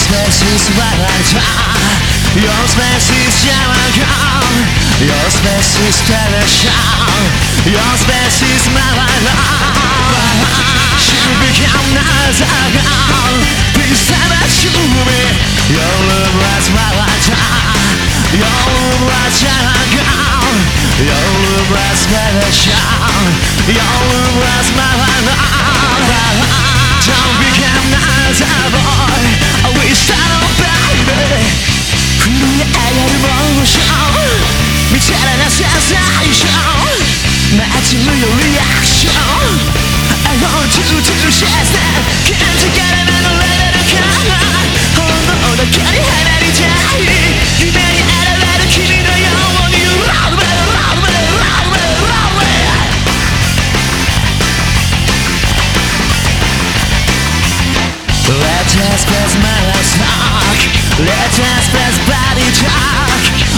spaces where I die Your space is where I come Your space is television Your space is my life You become nice again Please tell me to me Your love was where I die Your love was where I go. Your love was television Your love was I life ン見ちゃらなセンセーション待ちむよリアクション I want you to share that 感じから目のレベルから本能だけに離れちゃい夢に現れる君のように Love me, love me, love me, love me Let us pass my life talk Let us pass